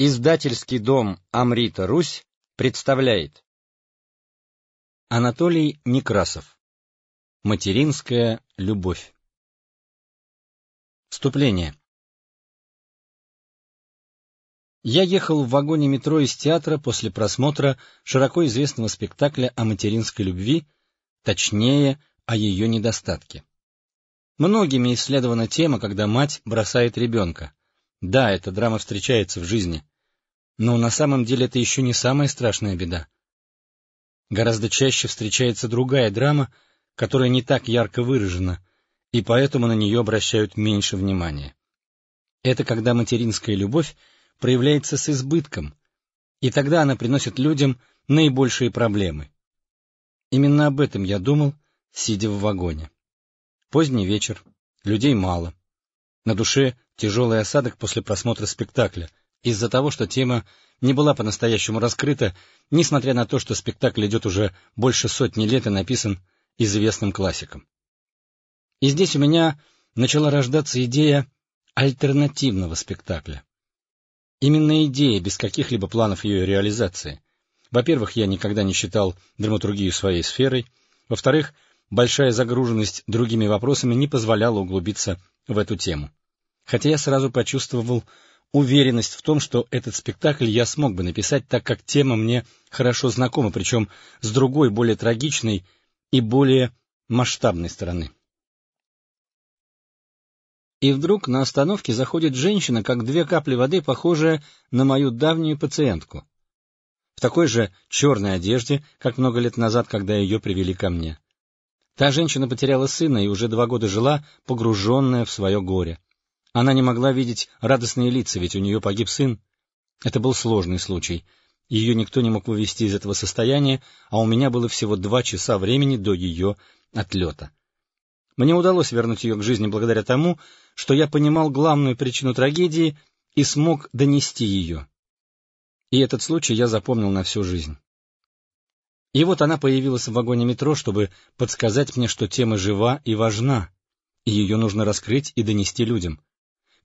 Издательский дом «Амрита Русь» представляет Анатолий Некрасов Материнская любовь Вступление Я ехал в вагоне метро из театра после просмотра широко известного спектакля о материнской любви, точнее, о ее недостатке. Многими исследована тема, когда мать бросает ребенка. Да, эта драма встречается в жизни. Но на самом деле это еще не самая страшная беда. Гораздо чаще встречается другая драма, которая не так ярко выражена, и поэтому на нее обращают меньше внимания. Это когда материнская любовь проявляется с избытком, и тогда она приносит людям наибольшие проблемы. Именно об этом я думал, сидя в вагоне. Поздний вечер, людей мало. На душе тяжелый осадок после просмотра спектакля, из-за того, что тема не была по-настоящему раскрыта, несмотря на то, что спектакль идет уже больше сотни лет и написан известным классиком. И здесь у меня начала рождаться идея альтернативного спектакля. Именно идея, без каких-либо планов ее реализации. Во-первых, я никогда не считал драматургию своей сферой. Во-вторых, большая загруженность другими вопросами не позволяла углубиться в эту тему. Хотя я сразу почувствовал уверенность в том, что этот спектакль я смог бы написать, так как тема мне хорошо знакома, причем с другой, более трагичной и более масштабной стороны. И вдруг на остановке заходит женщина, как две капли воды, похожая на мою давнюю пациентку. В такой же черной одежде, как много лет назад, когда ее привели ко мне. Та женщина потеряла сына и уже два года жила, погруженная в свое горе. Она не могла видеть радостные лица, ведь у нее погиб сын. Это был сложный случай. Ее никто не мог вывести из этого состояния, а у меня было всего два часа времени до ее отлета. Мне удалось вернуть ее к жизни благодаря тому, что я понимал главную причину трагедии и смог донести ее. И этот случай я запомнил на всю жизнь. И вот она появилась в вагоне метро, чтобы подсказать мне, что тема жива и важна, и ее нужно раскрыть и донести людям.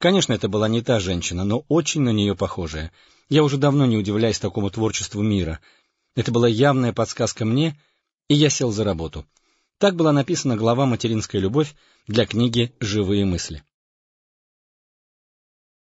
Конечно, это была не та женщина, но очень на нее похожая. Я уже давно не удивляюсь такому творчеству мира. Это была явная подсказка мне, и я сел за работу. Так была написана глава «Материнская любовь» для книги «Живые мысли».